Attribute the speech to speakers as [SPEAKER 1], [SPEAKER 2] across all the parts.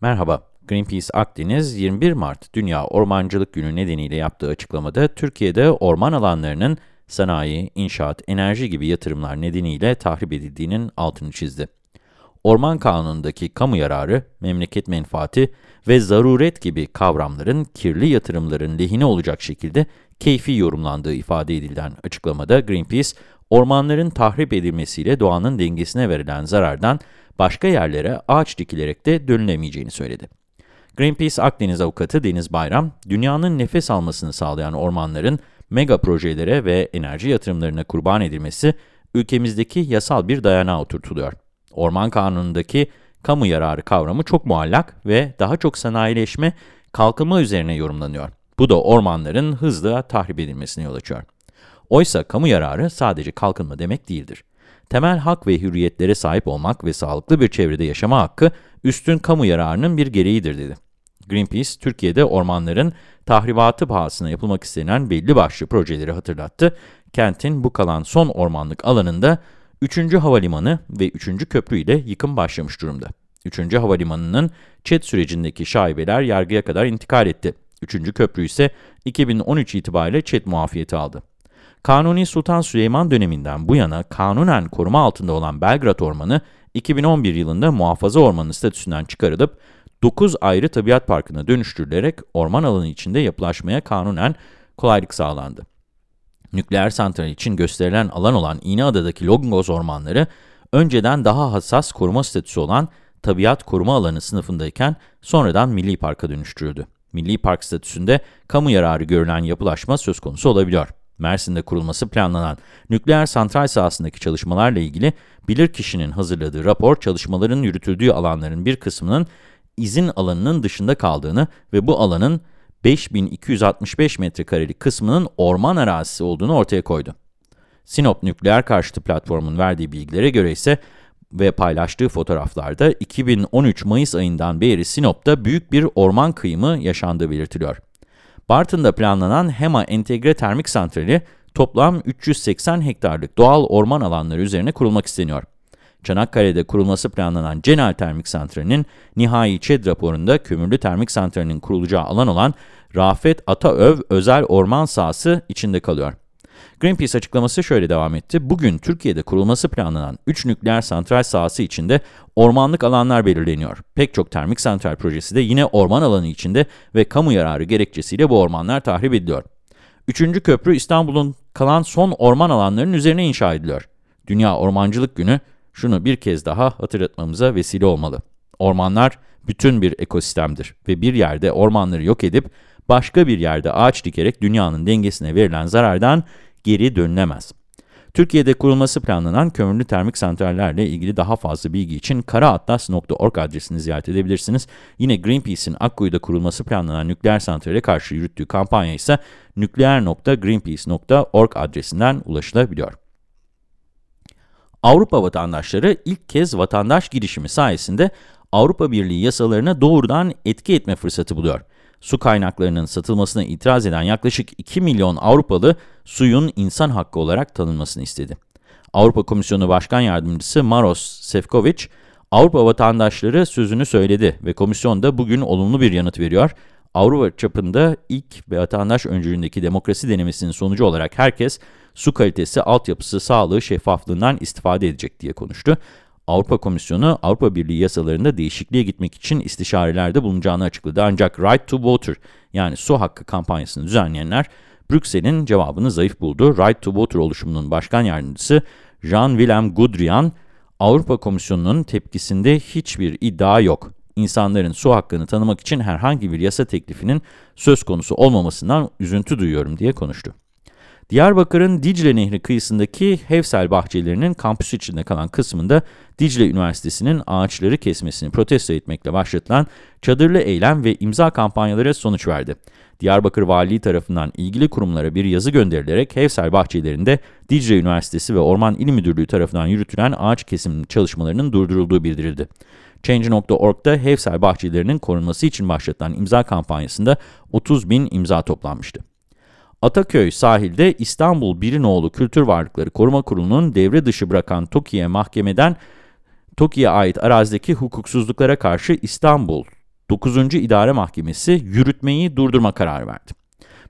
[SPEAKER 1] Merhaba, Greenpeace Akdeniz 21 Mart Dünya Ormancılık Günü nedeniyle yaptığı açıklamada Türkiye'de orman alanlarının sanayi, inşaat, enerji gibi yatırımlar nedeniyle tahrip edildiğinin altını çizdi. Orman Kanunu'ndaki kamu yararı, memleket menfaati ve zaruret gibi kavramların kirli yatırımların lehine olacak şekilde keyfi yorumlandığı ifade edilen açıklamada Greenpeace, ormanların tahrip edilmesiyle doğanın dengesine verilen zarardan başka yerlere ağaç dikilerek de dönülemeyeceğini söyledi. Greenpeace Akdeniz avukatı Deniz Bayram, dünyanın nefes almasını sağlayan ormanların mega projelere ve enerji yatırımlarına kurban edilmesi, ülkemizdeki yasal bir dayanağa oturtuluyor. Orman Kanunu'ndaki kamu yararı kavramı çok muallak ve daha çok sanayileşme, kalkınma üzerine yorumlanıyor. Bu da ormanların hızla tahrip edilmesine yol açıyor. Oysa kamu yararı sadece kalkınma demek değildir. Temel hak ve hürriyetlere sahip olmak ve sağlıklı bir çevrede yaşama hakkı, üstün kamu yararının bir gereğidir dedi. Greenpeace, Türkiye'de ormanların tahribatı pahasına yapılmak istenen belli başlı projeleri hatırlattı. Kentin bu kalan son ormanlık alanında 3. Havalimanı ve 3. Köprü ile yıkım başlamış durumda. 3. Havalimanı'nın ÇED sürecindeki şaibeler yargıya kadar intikal etti. 3. Köprü ise 2013 itibariyle ÇED muafiyeti aldı. Kanuni Sultan Süleyman döneminden bu yana kanunen koruma altında olan Belgrad Ormanı, 2011 yılında muhafaza ormanı statüsünden çıkarılıp 9 ayrı tabiat parkına dönüştürülerek orman alanı içinde yapılaşmaya kanunen kolaylık sağlandı. Nükleer santral için gösterilen alan olan İğneada'daki Logos ormanları, önceden daha hassas koruma statüsü olan tabiat koruma alanı sınıfındayken sonradan milli parka dönüştürüldü. Milli park statüsünde kamu yararı görülen yapılaşma söz konusu olabiliyor. Mersin'de kurulması planlanan nükleer santral sahasındaki çalışmalarla ilgili bilirkişinin hazırladığı rapor, çalışmaların yürütüldüğü alanların bir kısmının izin alanının dışında kaldığını ve bu alanın 5265 metrekarelik kısmının orman arazisi olduğunu ortaya koydu. Sinop Nükleer Karşıtı Platform'un verdiği bilgilere göre ise ve paylaştığı fotoğraflarda 2013 Mayıs ayından beri Sinop'ta büyük bir orman kıyımı yaşandığı belirtiliyor. Bartın'da planlanan HEMA Entegre Termik Santrali toplam 380 hektarlık doğal orman alanları üzerine kurulmak isteniyor. Çanakkale'de kurulması planlanan Cenel Termik Santrali'nin nihai ÇED raporunda kömürlü termik santralinin kurulacağı alan olan Rafet Ataöv özel orman sahası içinde kalıyor. Greenpeace açıklaması şöyle devam etti. Bugün Türkiye'de kurulması planlanan 3 nükleer santral sahası içinde ormanlık alanlar belirleniyor. Pek çok termik santral projesi de yine orman alanı içinde ve kamu yararı gerekçesiyle bu ormanlar tahrip ediliyor. Üçüncü köprü İstanbul'un kalan son orman alanlarının üzerine inşa ediliyor. Dünya Ormancılık Günü şunu bir kez daha hatırlatmamıza vesile olmalı. Ormanlar bütün bir ekosistemdir ve bir yerde ormanları yok edip başka bir yerde ağaç dikerek dünyanın dengesine verilen zarardan geri dönülemez. Türkiye'de kurulması planlanan kömürlü termik santrallerle ilgili daha fazla bilgi için karaatlas.org adresini ziyaret edebilirsiniz. Yine Greenpeace'in Akkuyu'da kurulması planlanan nükleer santrale karşı yürüttüğü kampanya ise nükleer.greenpeace.org adresinden ulaşılabiliyor. Avrupa vatandaşları ilk kez vatandaş girişimi sayesinde Avrupa Birliği yasalarına doğrudan etki etme fırsatı buluyor. Su kaynaklarının satılmasına itiraz eden yaklaşık 2 milyon Avrupalı suyun insan hakkı olarak tanınmasını istedi. Avrupa Komisyonu Başkan Yardımcısı Maros Sefcovic, Avrupa vatandaşları sözünü söyledi ve komisyon da bugün olumlu bir yanıt veriyor. Avrupa çapında ilk vatandaş öncülüğündeki demokrasi denemesinin sonucu olarak herkes su kalitesi, altyapısı, sağlığı, şeffaflığından istifade edecek diye konuştu. Avrupa Komisyonu, Avrupa Birliği yasalarında değişikliğe gitmek için istişarelerde bulunacağını açıkladı. Ancak Right to Water yani su hakkı kampanyasını düzenleyenler Brüksel'in cevabını zayıf buldu. Right to Water oluşumunun başkan yardımcısı Jean-Willem Gudrian, Avrupa Komisyonu'nun tepkisinde hiçbir iddia yok. İnsanların su hakkını tanımak için herhangi bir yasa teklifinin söz konusu olmamasından üzüntü duyuyorum diye konuştu. Diyarbakır'ın Dicle Nehri kıyısındaki Hevsel bahçelerinin kampüs içinde kalan kısmında Dicle Üniversitesi'nin ağaçları kesmesini protesto etmekle başlatılan çadırlı eylem ve imza kampanyaları sonuç verdi. Diyarbakır Valiliği tarafından ilgili kurumlara bir yazı gönderilerek Hevsel bahçelerinde Dicle Üniversitesi ve Orman İl Müdürlüğü tarafından yürütülen ağaç kesim çalışmalarının durdurulduğu bildirildi. Change.org'da Hevsel bahçelerinin korunması için başlatılan imza kampanyasında 30 bin imza toplanmıştı. Ataköy sahilde İstanbul Birinoğlu Kültür Varlıkları Koruma Kurulu'nun devre dışı bırakan TOKİ'ye mahkemeden TOKİ'ye ait arazideki hukuksuzluklara karşı İstanbul 9. İdare Mahkemesi yürütmeyi durdurma kararı verdi.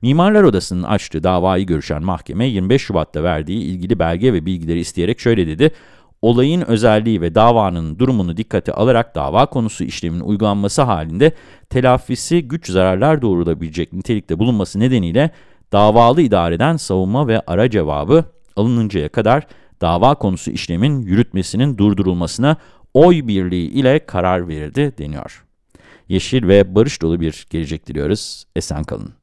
[SPEAKER 1] Mimarlar Odası'nın açtığı davayı görüşen mahkeme 25 Şubat'ta verdiği ilgili belge ve bilgileri isteyerek şöyle dedi. Olayın özelliği ve davanın durumunu dikkate alarak dava konusu işlemin uygulanması halinde telafisi güç zararlar doğurulabilecek nitelikte bulunması nedeniyle davalı idareden savunma ve ara cevabı alınıncaya kadar dava konusu işlemin yürütmesinin durdurulmasına oy birliği ile karar verildi deniyor. Yeşil ve barış dolu bir gelecek diliyoruz. Esen kalın.